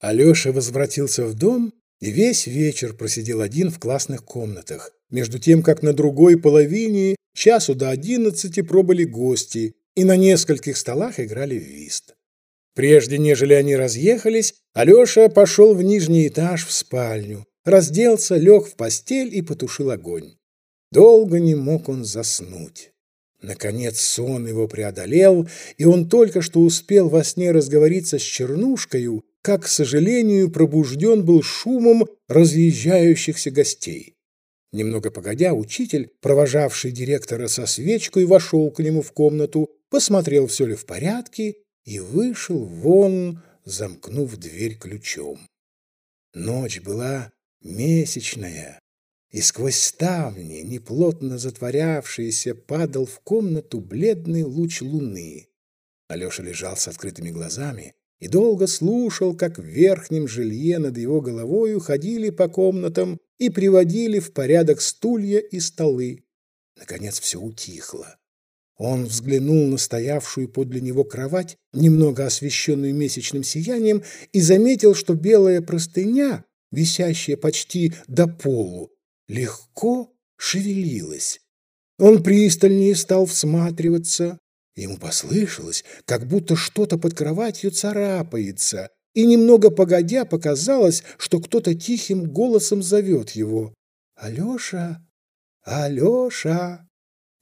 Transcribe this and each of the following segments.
Алеша возвратился в дом и весь вечер просидел один в классных комнатах, между тем, как на другой половине часу до одиннадцати пробыли гости и на нескольких столах играли в вист. Прежде, нежели они разъехались, Алеша пошел в нижний этаж в спальню, разделся, лег в постель и потушил огонь. Долго не мог он заснуть. Наконец сон его преодолел, и он только что успел во сне разговориться с Чернушкою, как, к сожалению, пробужден был шумом разъезжающихся гостей. Немного погодя, учитель, провожавший директора со свечкой, вошел к нему в комнату, посмотрел, все ли в порядке, и вышел вон, замкнув дверь ключом. Ночь была месячная, и сквозь ставни, неплотно затворявшиеся, падал в комнату бледный луч луны. Алеша лежал с открытыми глазами, и долго слушал, как в верхнем жилье над его головою ходили по комнатам и приводили в порядок стулья и столы. Наконец все утихло. Он взглянул на стоявшую подле него кровать, немного освещенную месячным сиянием, и заметил, что белая простыня, висящая почти до полу, легко шевелилась. Он пристальнее стал всматриваться, Ему послышалось, как будто что-то под кроватью царапается, и немного погодя показалось, что кто-то тихим голосом зовет его. «Алеша! Алеша!»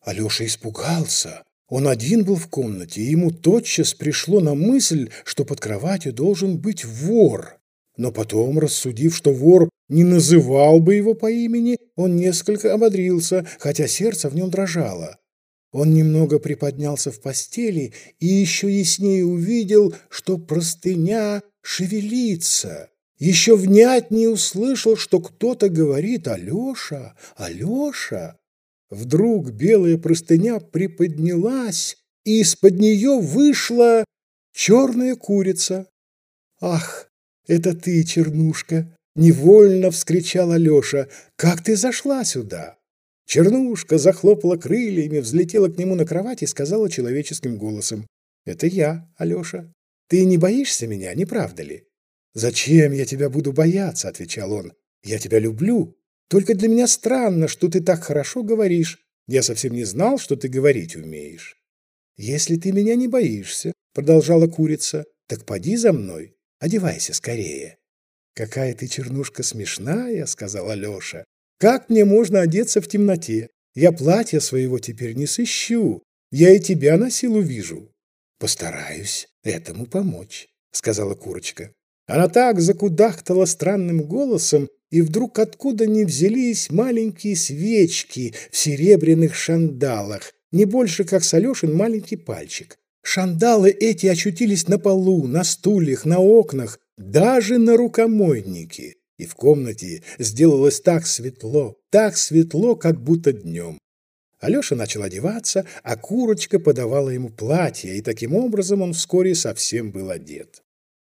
Алеша испугался. Он один был в комнате, и ему тотчас пришло на мысль, что под кроватью должен быть вор. Но потом, рассудив, что вор не называл бы его по имени, он несколько ободрился, хотя сердце в нем дрожало. Он немного приподнялся в постели и еще яснее увидел, что простыня шевелится. Еще внятнее услышал, что кто-то говорит «Алеша! Алеша!». Вдруг белая простыня приподнялась, и из-под нее вышла черная курица. «Ах, это ты, чернушка!» — невольно вскричал Алеша. «Как ты зашла сюда?» Чернушка захлопала крыльями, взлетела к нему на кровать и сказала человеческим голосом. «Это я, Алеша. Ты не боишься меня, не правда ли?» «Зачем я тебя буду бояться?» — отвечал он. «Я тебя люблю. Только для меня странно, что ты так хорошо говоришь. Я совсем не знал, что ты говорить умеешь». «Если ты меня не боишься», — продолжала курица, — «так поди за мной, одевайся скорее». «Какая ты чернушка смешная», — сказал Алеша. Как мне можно одеться в темноте? Я платья своего теперь не сыщу. Я и тебя на силу вижу. Постараюсь этому помочь, сказала курочка. Она так закудахтала странным голосом, и вдруг откуда ни взялись маленькие свечки в серебряных шандалах, не больше, как с маленький пальчик. Шандалы эти очутились на полу, на стульях, на окнах, даже на рукомойнике и в комнате сделалось так светло, так светло, как будто днем. Алеша начал одеваться, а курочка подавала ему платье, и таким образом он вскоре совсем был одет.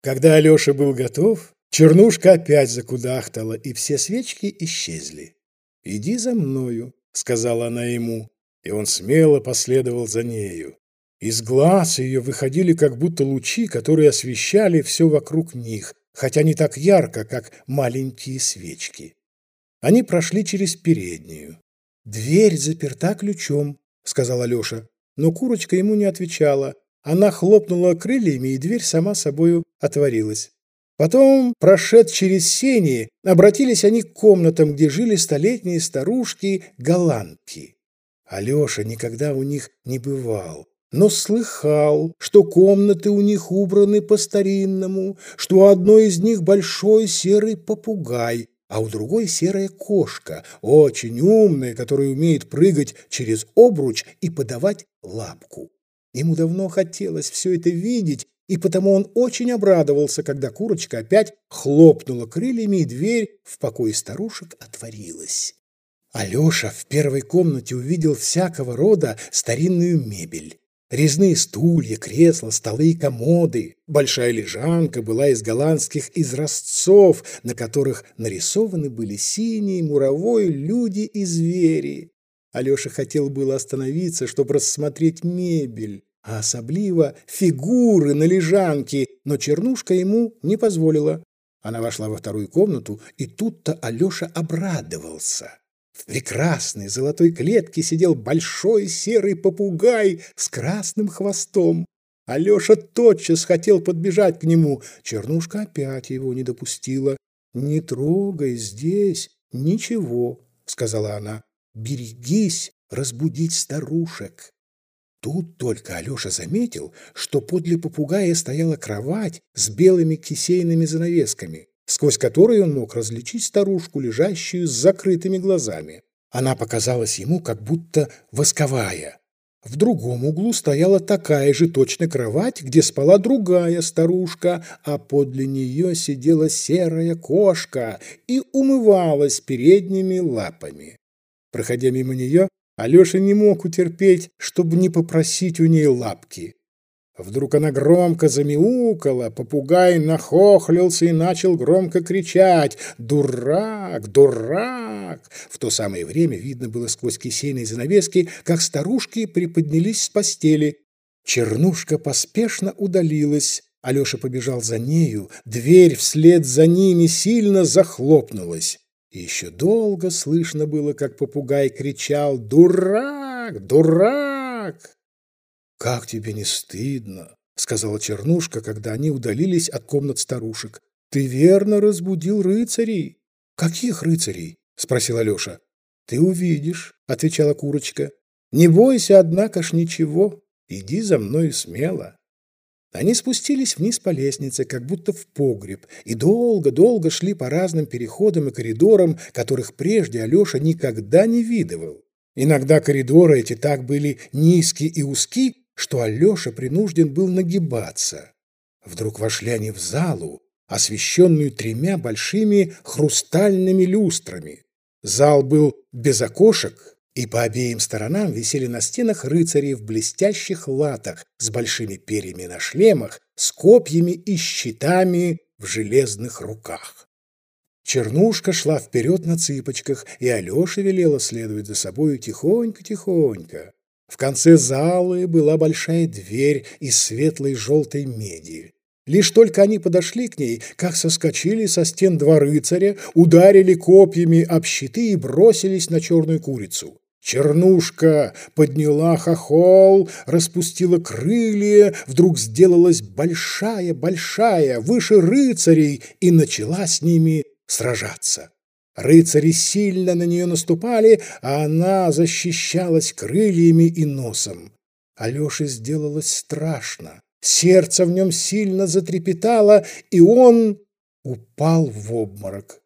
Когда Алеша был готов, чернушка опять закудахтала, и все свечки исчезли. «Иди за мною», — сказала она ему, и он смело последовал за нею. Из глаз ее выходили как будто лучи, которые освещали все вокруг них, хотя не так ярко, как маленькие свечки. Они прошли через переднюю. «Дверь заперта ключом», — сказал Алеша. Но курочка ему не отвечала. Она хлопнула крыльями, и дверь сама собою отворилась. Потом, прошед через сени, обратились они к комнатам, где жили столетние старушки-голландки. Алеша никогда у них не бывал но слыхал, что комнаты у них убраны по-старинному, что у одной из них большой серый попугай, а у другой серая кошка, очень умная, которая умеет прыгать через обруч и подавать лапку. Ему давно хотелось все это видеть, и потому он очень обрадовался, когда курочка опять хлопнула крыльями, и дверь в покое старушек отворилась. Алеша в первой комнате увидел всякого рода старинную мебель. Резные стулья, кресла, столы и комоды. Большая лежанка была из голландских изразцов, на которых нарисованы были синие, муровой, люди и звери. Алеша хотел было остановиться, чтобы рассмотреть мебель, а особливо фигуры на лежанке, но Чернушка ему не позволила. Она вошла во вторую комнату, и тут-то Алеша обрадовался. В прекрасной золотой клетке сидел большой серый попугай с красным хвостом. Алеша тотчас хотел подбежать к нему. Чернушка опять его не допустила. «Не трогай здесь ничего», — сказала она. «Берегись разбудить старушек». Тут только Алеша заметил, что подле попугая стояла кровать с белыми кисейными занавесками, сквозь которые он мог различить старушку, лежащую с закрытыми глазами. Она показалась ему как будто восковая. В другом углу стояла такая же точно кровать, где спала другая старушка, а подле нее сидела серая кошка и умывалась передними лапами. Проходя мимо нее, Алеша не мог утерпеть, чтобы не попросить у ней лапки. Вдруг она громко замяукала, попугай нахохлился и начал громко кричать «Дурак! Дурак!». В то самое время видно было сквозь кисейные занавески, как старушки приподнялись с постели. Чернушка поспешно удалилась. Алеша побежал за нею, дверь вслед за ними сильно захлопнулась. И еще долго слышно было, как попугай кричал «Дурак! Дурак!». «Как тебе не стыдно?» — сказала Чернушка, когда они удалились от комнат старушек. «Ты верно разбудил рыцарей». «Каких рыцарей?» — спросил Алеша. «Ты увидишь», — отвечала курочка. «Не бойся, однако ж, ничего. Иди за мною смело». Они спустились вниз по лестнице, как будто в погреб, и долго-долго шли по разным переходам и коридорам, которых прежде Алеша никогда не видывал. Иногда коридоры эти так были низкие и узки, что Алеша принужден был нагибаться. Вдруг вошли они в залу, освещенную тремя большими хрустальными люстрами. Зал был без окошек, и по обеим сторонам висели на стенах рыцари в блестящих латах с большими перьями на шлемах, с копьями и щитами в железных руках. Чернушка шла вперед на цыпочках, и Алеша велела следовать за собою тихонько-тихонько. В конце зала была большая дверь из светлой желтой меди. Лишь только они подошли к ней, как соскочили со стен два рыцаря, ударили копьями об щиты и бросились на черную курицу. Чернушка подняла хохол, распустила крылья, вдруг сделалась большая-большая, выше рыцарей, и начала с ними сражаться. Рыцари сильно на нее наступали, а она защищалась крыльями и носом. Алёше сделалось страшно. Сердце в нем сильно затрепетало, и он упал в обморок.